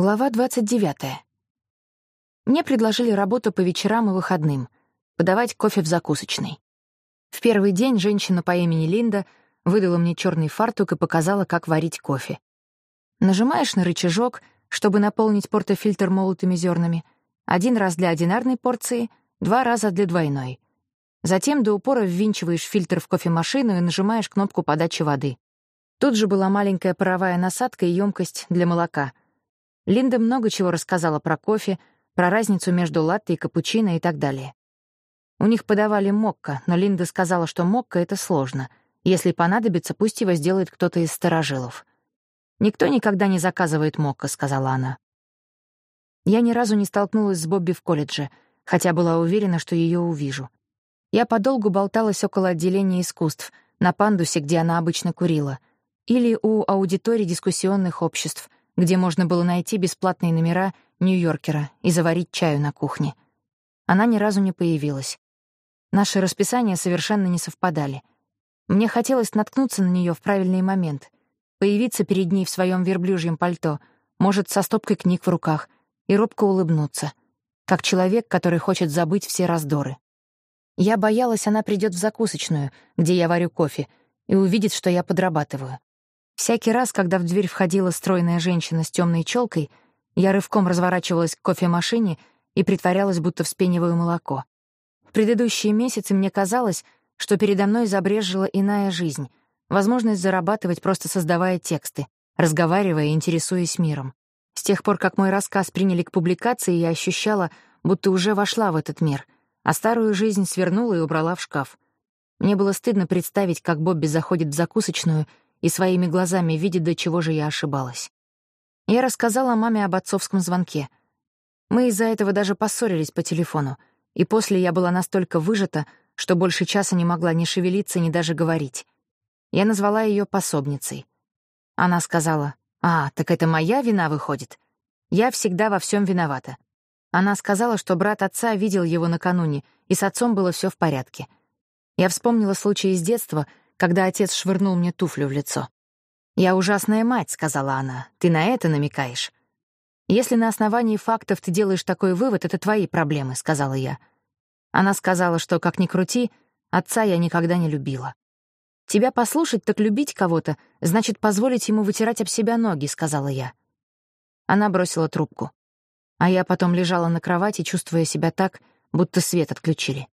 Глава 29. Мне предложили работу по вечерам и выходным, подавать кофе в закусочной. В первый день женщина по имени Линда выдала мне черный фартук и показала, как варить кофе. Нажимаешь на рычажок, чтобы наполнить портофильтр молотыми зернами, один раз для одинарной порции, два раза для двойной. Затем до упора ввинчиваешь фильтр в кофемашину и нажимаешь кнопку подачи воды. Тут же была маленькая паровая насадка и емкость для молока — Линда много чего рассказала про кофе, про разницу между латте и капучино и так далее. У них подавали мокко, но Линда сказала, что мокко — это сложно. Если понадобится, пусть его сделает кто-то из старожилов. «Никто никогда не заказывает мокко», — сказала она. Я ни разу не столкнулась с Бобби в колледже, хотя была уверена, что ее увижу. Я подолгу болталась около отделения искусств, на пандусе, где она обычно курила, или у аудиторий дискуссионных обществ — где можно было найти бесплатные номера Нью-Йоркера и заварить чаю на кухне. Она ни разу не появилась. Наши расписания совершенно не совпадали. Мне хотелось наткнуться на нее в правильный момент, появиться перед ней в своем верблюжьем пальто, может, со стопкой книг в руках, и робко улыбнуться, как человек, который хочет забыть все раздоры. Я боялась, она придет в закусочную, где я варю кофе, и увидит, что я подрабатываю. Всякий раз, когда в дверь входила стройная женщина с темной челкой, я рывком разворачивалась к кофемашине и притворялась, будто вспениваю молоко. В предыдущие месяцы мне казалось, что передо мной забрежила иная жизнь, возможность зарабатывать, просто создавая тексты, разговаривая и интересуясь миром. С тех пор, как мой рассказ приняли к публикации, я ощущала, будто уже вошла в этот мир, а старую жизнь свернула и убрала в шкаф. Мне было стыдно представить, как Бобби заходит в закусочную — и своими глазами видит, до чего же я ошибалась. Я рассказала маме об отцовском звонке. Мы из-за этого даже поссорились по телефону, и после я была настолько выжата, что больше часа не могла ни шевелиться, ни даже говорить. Я назвала ее пособницей. Она сказала, «А, так это моя вина выходит? Я всегда во всем виновата». Она сказала, что брат отца видел его накануне, и с отцом было все в порядке. Я вспомнила случай из детства — когда отец швырнул мне туфлю в лицо. «Я ужасная мать», — сказала она. «Ты на это намекаешь?» «Если на основании фактов ты делаешь такой вывод, это твои проблемы», — сказала я. Она сказала, что, как ни крути, отца я никогда не любила. «Тебя послушать, так любить кого-то, значит позволить ему вытирать об себя ноги», — сказала я. Она бросила трубку. А я потом лежала на кровати, чувствуя себя так, будто свет отключили.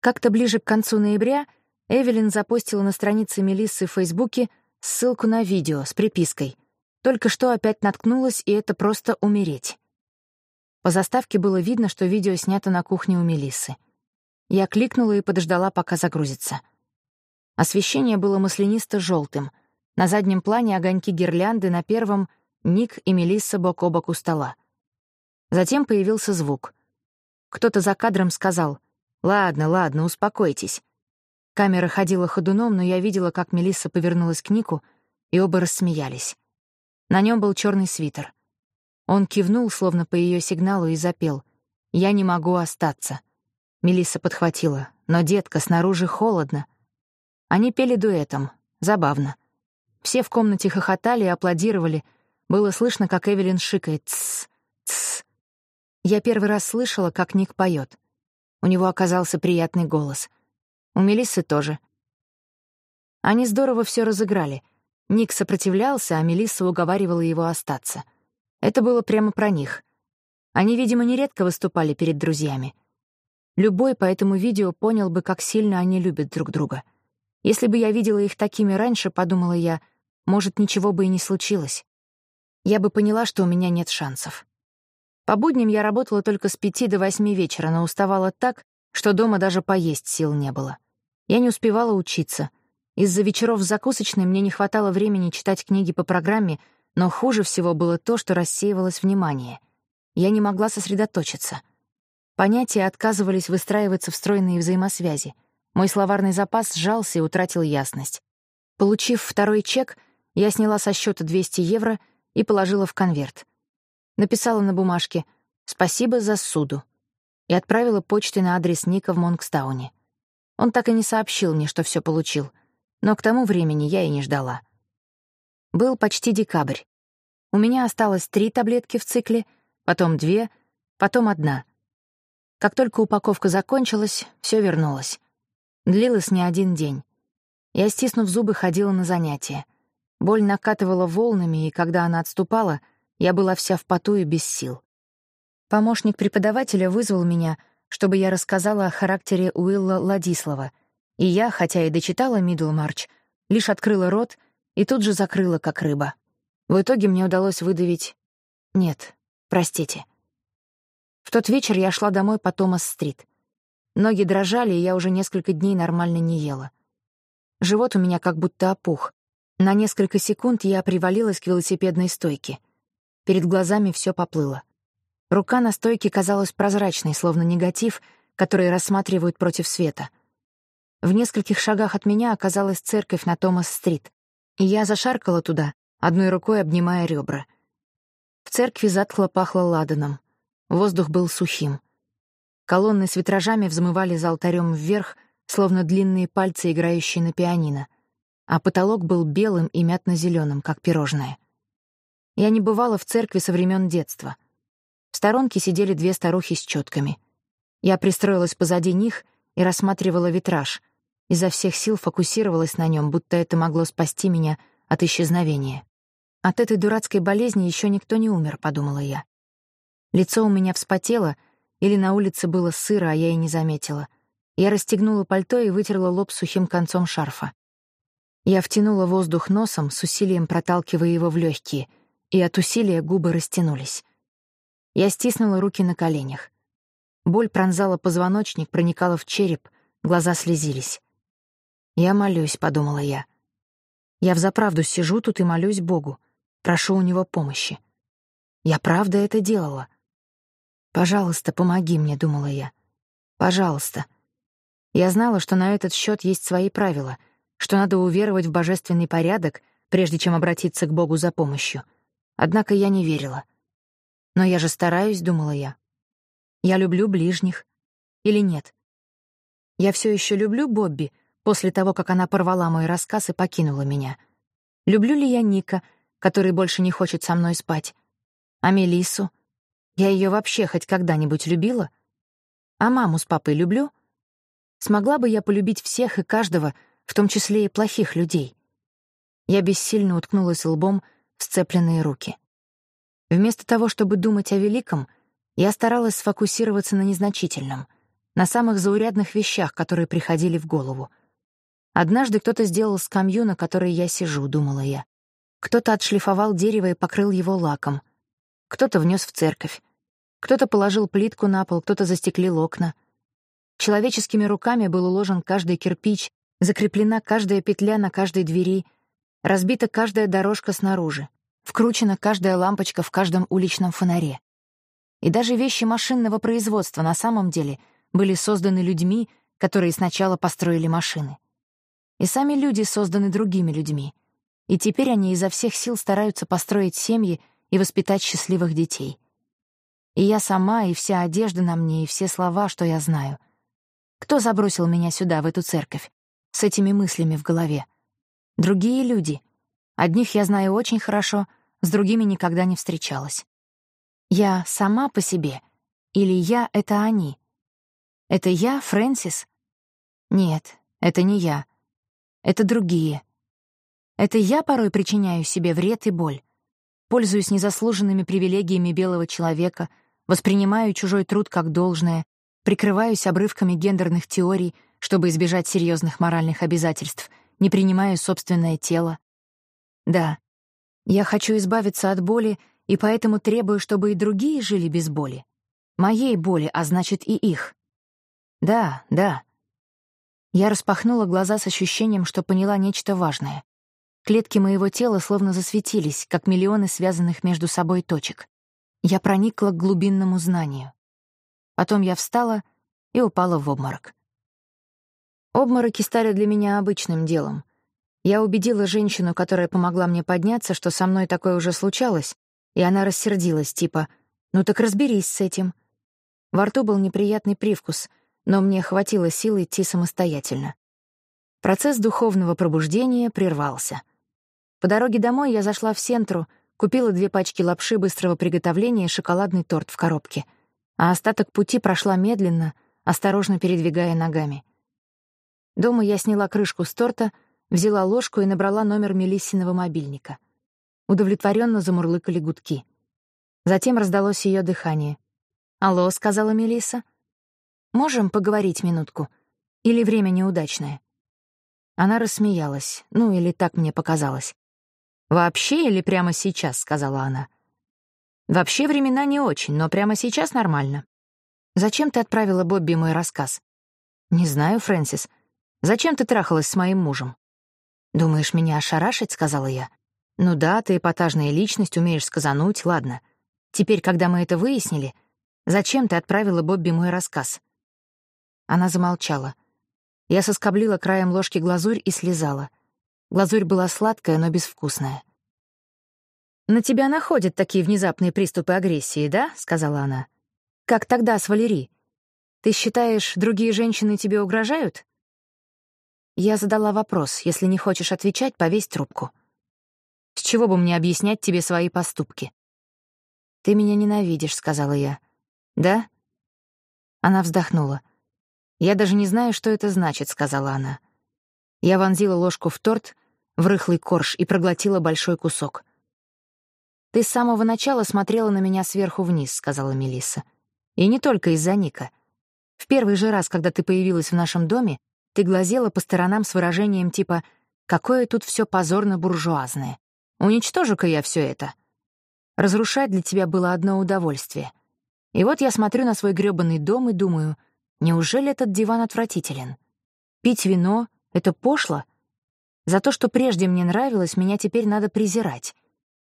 Как-то ближе к концу ноября — Эвелин запостила на странице Мелиссы в Фейсбуке ссылку на видео с припиской. Только что опять наткнулась, и это просто умереть. По заставке было видно, что видео снято на кухне у Мелиссы. Я кликнула и подождала, пока загрузится. Освещение было маслянисто желтым На заднем плане огоньки гирлянды, на первом — Ник и Мелисса бок о бок у стола. Затем появился звук. Кто-то за кадром сказал «Ладно, ладно, успокойтесь. Камера ходила ходуном, но я видела, как Мелисса повернулась к Нику, и оба рассмеялись. На нем был черный свитер. Он кивнул, словно по ее сигналу, и запел. «Я не могу остаться». Мелисса подхватила. «Но, детка, снаружи холодно». Они пели дуэтом. Забавно. Все в комнате хохотали и аплодировали. Было слышно, как Эвелин шикает «Тссс, тссс». Я первый раз слышала, как Ник поет. У него оказался приятный голос — у Мелиссы тоже. Они здорово все разыграли. Ник сопротивлялся, а Мелисса уговаривала его остаться. Это было прямо про них. Они, видимо, нередко выступали перед друзьями. Любой по этому видео понял бы, как сильно они любят друг друга. Если бы я видела их такими раньше, подумала я, может, ничего бы и не случилось. Я бы поняла, что у меня нет шансов. По будням я работала только с пяти до восьми вечера, но уставала так, что дома даже поесть сил не было. Я не успевала учиться. Из-за вечеров в закусочной мне не хватало времени читать книги по программе, но хуже всего было то, что рассеивалось внимание. Я не могла сосредоточиться. Понятия отказывались выстраиваться в стройные взаимосвязи. Мой словарный запас сжался и утратил ясность. Получив второй чек, я сняла со счета 200 евро и положила в конверт. Написала на бумажке «Спасибо за суду» и отправила почтой на адрес Ника в Монгстауне. Он так и не сообщил мне, что все получил, но к тому времени я и не ждала. Был почти декабрь. У меня осталось три таблетки в цикле, потом две, потом одна. Как только упаковка закончилась, все вернулось. Длилось не один день. Я, стиснув зубы, ходила на занятия. Боль накатывала волнами, и когда она отступала, я была вся в поту и без сил. Помощник преподавателя вызвал меня, чтобы я рассказала о характере Уилла Ладислава, и я, хотя и дочитала Мидлмарч, лишь открыла рот и тут же закрыла, как рыба. В итоге мне удалось выдавить «Нет, простите». В тот вечер я шла домой по Томас-стрит. Ноги дрожали, и я уже несколько дней нормально не ела. Живот у меня как будто опух. На несколько секунд я привалилась к велосипедной стойке. Перед глазами все поплыло. Рука на стойке казалась прозрачной, словно негатив, который рассматривают против света. В нескольких шагах от меня оказалась церковь на Томас-стрит, и я зашаркала туда, одной рукой обнимая ребра. В церкви затхло пахло ладаном. Воздух был сухим. Колонны с витражами взмывали за алтарем вверх, словно длинные пальцы, играющие на пианино, а потолок был белым и мятно-зеленым, как пирожное. Я не бывала в церкви со времен детства. В сторонке сидели две старухи с четками. Я пристроилась позади них и рассматривала витраж, изо всех сил фокусировалась на нем, будто это могло спасти меня от исчезновения. От этой дурацкой болезни еще никто не умер, подумала я. Лицо у меня вспотело, или на улице было сыро, а я и не заметила. Я расстегнула пальто и вытерла лоб сухим концом шарфа. Я втянула воздух носом, с усилием проталкивая его в легкие, и от усилия губы растянулись. Я стиснула руки на коленях. Боль пронзала позвоночник, проникала в череп, глаза слезились. «Я молюсь», — подумала я. «Я взаправду сижу тут и молюсь Богу. Прошу у него помощи. Я правда это делала. «Пожалуйста, помоги мне», — думала я. «Пожалуйста». Я знала, что на этот счет есть свои правила, что надо уверовать в божественный порядок, прежде чем обратиться к Богу за помощью. Однако я не верила. «Но я же стараюсь», — думала я. «Я люблю ближних. Или нет? Я все еще люблю Бобби после того, как она порвала мой рассказ и покинула меня. Люблю ли я Ника, который больше не хочет со мной спать. А Мелиссу? Я ее вообще хоть когда-нибудь любила? А маму с папой люблю? Смогла бы я полюбить всех и каждого, в том числе и плохих людей? Я бессильно уткнулась лбом в сцепленные руки. Вместо того, чтобы думать о великом, я старалась сфокусироваться на незначительном, на самых заурядных вещах, которые приходили в голову. Однажды кто-то сделал скамью, на которой я сижу, думала я. Кто-то отшлифовал дерево и покрыл его лаком. Кто-то внес в церковь. Кто-то положил плитку на пол, кто-то застеклил окна. Человеческими руками был уложен каждый кирпич, закреплена каждая петля на каждой двери, разбита каждая дорожка снаружи, вкручена каждая лампочка в каждом уличном фонаре. И даже вещи машинного производства на самом деле были созданы людьми, которые сначала построили машины. И сами люди созданы другими людьми — и теперь они изо всех сил стараются построить семьи и воспитать счастливых детей. И я сама, и вся одежда на мне, и все слова, что я знаю. Кто забросил меня сюда, в эту церковь, с этими мыслями в голове? Другие люди. Одних я знаю очень хорошо, с другими никогда не встречалась. Я сама по себе, или я — это они? Это я, Фрэнсис? Нет, это не я. Это другие — это я порой причиняю себе вред и боль. Пользуюсь незаслуженными привилегиями белого человека, воспринимаю чужой труд как должное, прикрываюсь обрывками гендерных теорий, чтобы избежать серьезных моральных обязательств, не принимаю собственное тело. Да, я хочу избавиться от боли, и поэтому требую, чтобы и другие жили без боли. Моей боли, а значит и их. Да, да. Я распахнула глаза с ощущением, что поняла нечто важное. Клетки моего тела словно засветились, как миллионы связанных между собой точек. Я проникла к глубинному знанию. Потом я встала и упала в обморок. Обмороки стали для меня обычным делом. Я убедила женщину, которая помогла мне подняться, что со мной такое уже случалось, и она рассердилась, типа «Ну так разберись с этим». Во рту был неприятный привкус, но мне хватило сил идти самостоятельно. Процесс духовного пробуждения прервался — по дороге домой я зашла в Сентру, купила две пачки лапши быстрого приготовления и шоколадный торт в коробке, а остаток пути прошла медленно, осторожно передвигая ногами. Дома я сняла крышку с торта, взяла ложку и набрала номер Мелиссиного мобильника. Удовлетворенно замурлыкали гудки. Затем раздалось ее дыхание. «Алло», — сказала Мелисса. «Можем поговорить минутку? Или время неудачное?» Она рассмеялась, ну или так мне показалось. «Вообще или прямо сейчас?» — сказала она. «Вообще времена не очень, но прямо сейчас нормально. Зачем ты отправила Бобби мой рассказ?» «Не знаю, Фрэнсис. Зачем ты трахалась с моим мужем?» «Думаешь, меня ошарашить?» — сказала я. «Ну да, ты эпатажная личность, умеешь сказануть, ладно. Теперь, когда мы это выяснили, зачем ты отправила Бобби мой рассказ?» Она замолчала. Я соскоблила краем ложки глазурь и слезала — Глазурь была сладкая, но безвкусная. «На тебя находят такие внезапные приступы агрессии, да?» — сказала она. «Как тогда с Валери? Ты считаешь, другие женщины тебе угрожают?» Я задала вопрос. Если не хочешь отвечать, повесь трубку. «С чего бы мне объяснять тебе свои поступки?» «Ты меня ненавидишь», — сказала я. «Да?» Она вздохнула. «Я даже не знаю, что это значит», — сказала она. Я вонзила ложку в торт в рыхлый корж и проглотила большой кусок. «Ты с самого начала смотрела на меня сверху вниз», — сказала Мелисса. «И не только из-за Ника. В первый же раз, когда ты появилась в нашем доме, ты глазела по сторонам с выражением типа «Какое тут все позорно-буржуазное! Уничтожу-ка я все это!» Разрушать для тебя было одно удовольствие. И вот я смотрю на свой грёбаный дом и думаю, неужели этот диван отвратителен? Пить вино — это пошло, за то, что прежде мне нравилось, меня теперь надо презирать.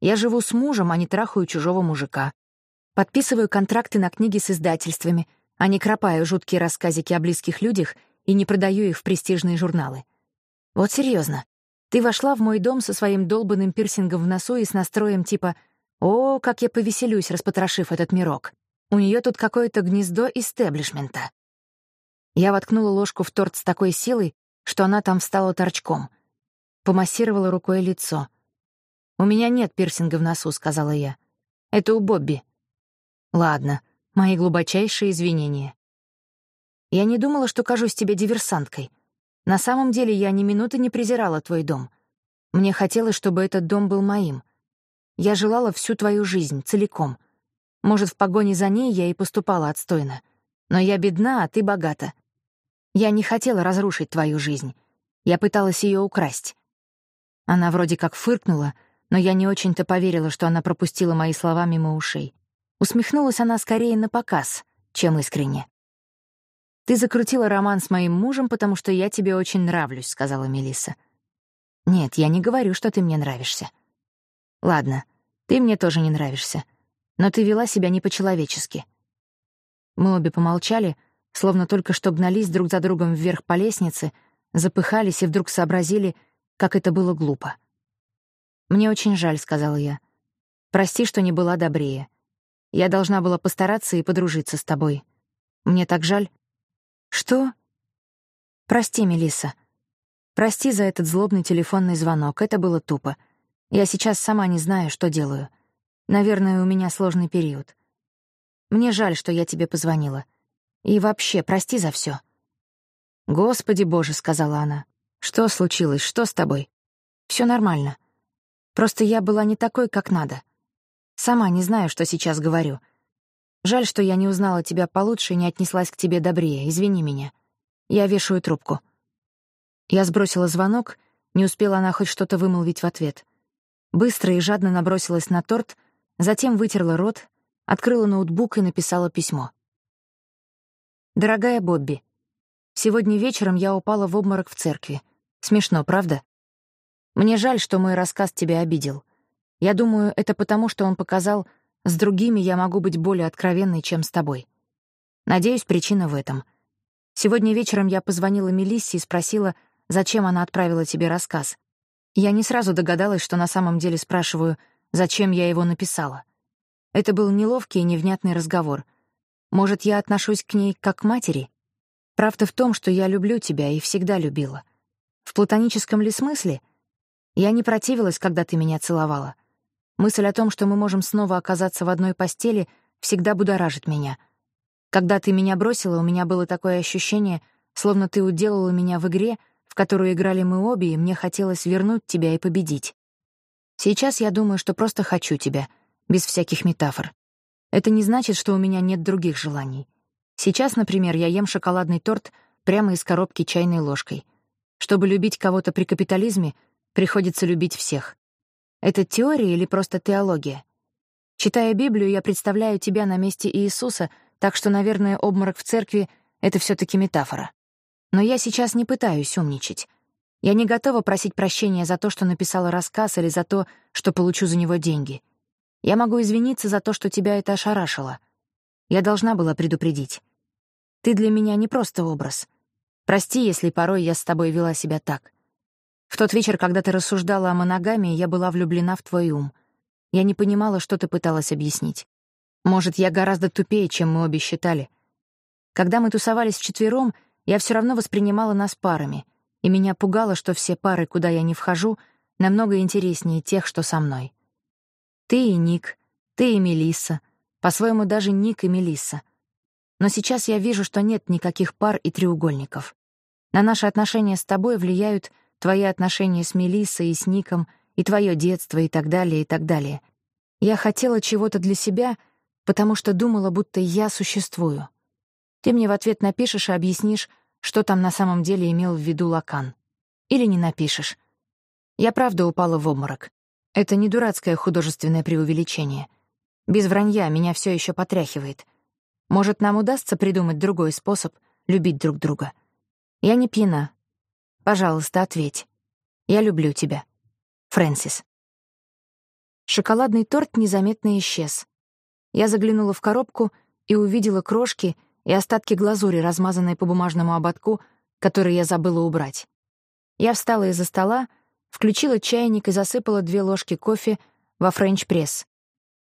Я живу с мужем, а не трахаю чужого мужика. Подписываю контракты на книги с издательствами, а не кропаю жуткие рассказики о близких людях и не продаю их в престижные журналы. Вот серьезно, ты вошла в мой дом со своим долбанным пирсингом в носу и с настроем типа «О, как я повеселюсь, распотрошив этот мирок. У нее тут какое-то гнездо истеблишмента». Я воткнула ложку в торт с такой силой, что она там встала торчком — помассировала рукой лицо. «У меня нет пирсинга в носу», — сказала я. «Это у Бобби». «Ладно, мои глубочайшие извинения». «Я не думала, что кажусь тебе диверсанткой. На самом деле я ни минуты не презирала твой дом. Мне хотелось, чтобы этот дом был моим. Я желала всю твою жизнь, целиком. Может, в погоне за ней я и поступала отстойно. Но я бедна, а ты богата. Я не хотела разрушить твою жизнь. Я пыталась ее украсть. Она вроде как фыркнула, но я не очень-то поверила, что она пропустила мои слова мимо ушей. Усмехнулась она скорее на показ, чем искренне. «Ты закрутила роман с моим мужем, потому что я тебе очень нравлюсь», — сказала Мелисса. «Нет, я не говорю, что ты мне нравишься». «Ладно, ты мне тоже не нравишься, но ты вела себя не по-человечески». Мы обе помолчали, словно только что гнались друг за другом вверх по лестнице, запыхались и вдруг сообразили — как это было глупо. «Мне очень жаль», — сказала я. «Прости, что не была добрее. Я должна была постараться и подружиться с тобой. Мне так жаль». «Что?» «Прости, Мелисса. Прости за этот злобный телефонный звонок. Это было тупо. Я сейчас сама не знаю, что делаю. Наверное, у меня сложный период. Мне жаль, что я тебе позвонила. И вообще, прости за все. «Господи боже», — сказала она. «Что случилось? Что с тобой?» Все нормально. Просто я была не такой, как надо. Сама не знаю, что сейчас говорю. Жаль, что я не узнала тебя получше и не отнеслась к тебе добрее. Извини меня. Я вешаю трубку». Я сбросила звонок, не успела она хоть что-то вымолвить в ответ. Быстро и жадно набросилась на торт, затем вытерла рот, открыла ноутбук и написала письмо. «Дорогая Бобби, сегодня вечером я упала в обморок в церкви. Смешно, правда? Мне жаль, что мой рассказ тебя обидел. Я думаю, это потому, что он показал, с другими я могу быть более откровенной, чем с тобой. Надеюсь, причина в этом. Сегодня вечером я позвонила Мелиссе и спросила, зачем она отправила тебе рассказ. Я не сразу догадалась, что на самом деле спрашиваю, зачем я его написала. Это был неловкий и невнятный разговор. Может, я отношусь к ней как к матери? Правда в том, что я люблю тебя и всегда любила. В платоническом ли смысле? Я не противилась, когда ты меня целовала. Мысль о том, что мы можем снова оказаться в одной постели, всегда будоражит меня. Когда ты меня бросила, у меня было такое ощущение, словно ты уделала меня в игре, в которую играли мы обе, и мне хотелось вернуть тебя и победить. Сейчас я думаю, что просто хочу тебя, без всяких метафор. Это не значит, что у меня нет других желаний. Сейчас, например, я ем шоколадный торт прямо из коробки чайной ложкой. Чтобы любить кого-то при капитализме, приходится любить всех. Это теория или просто теология? Читая Библию, я представляю тебя на месте Иисуса, так что, наверное, обморок в церкви — это все таки метафора. Но я сейчас не пытаюсь умничать. Я не готова просить прощения за то, что написала рассказ, или за то, что получу за него деньги. Я могу извиниться за то, что тебя это ошарашило. Я должна была предупредить. Ты для меня не просто образ. Прости, если порой я с тобой вела себя так. В тот вечер, когда ты рассуждала о моногамии, я была влюблена в твой ум. Я не понимала, что ты пыталась объяснить. Может, я гораздо тупее, чем мы обе считали. Когда мы тусовались вчетвером, я все равно воспринимала нас парами, и меня пугало, что все пары, куда я не вхожу, намного интереснее тех, что со мной. Ты и Ник, ты и Мелисса, по-своему даже Ник и Мелисса. Но сейчас я вижу, что нет никаких пар и треугольников. На наши отношения с тобой влияют твои отношения с Мелиссой и с Ником, и твое детство, и так далее, и так далее. Я хотела чего-то для себя, потому что думала, будто я существую. Ты мне в ответ напишешь и объяснишь, что там на самом деле имел в виду Лакан. Или не напишешь. Я правда упала в обморок. Это не дурацкое художественное преувеличение. Без вранья меня все еще потряхивает. Может, нам удастся придумать другой способ любить друг друга. Я не пьяна. Пожалуйста, ответь. Я люблю тебя. Фрэнсис. Шоколадный торт незаметно исчез. Я заглянула в коробку и увидела крошки — и остатки глазури, размазанной по бумажному ободку, который я забыла убрать. Я встала из-за стола, включила чайник и засыпала две ложки кофе во френч-пресс.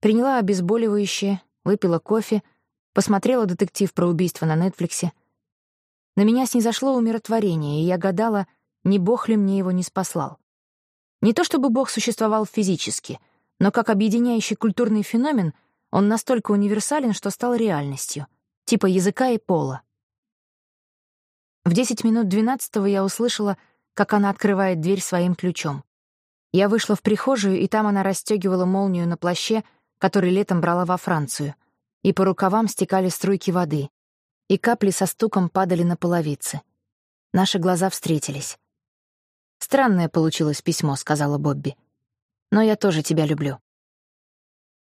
Приняла обезболивающее, выпила кофе, посмотрела детектив про убийство на Нетфликсе. На меня снизошло умиротворение, и я гадала, не Бог ли мне его не спаслал. Не то чтобы Бог существовал физически, но как объединяющий культурный феномен он настолько универсален, что стал реальностью — типа языка и пола. В 10 минут 12 я услышала, как она открывает дверь своим ключом. Я вышла в прихожую, и там она расстегивала молнию на плаще, который летом брала во Францию, и по рукавам стекали струйки воды, и капли со стуком падали на половицы. Наши глаза встретились. «Странное получилось письмо», — сказала Бобби. «Но я тоже тебя люблю».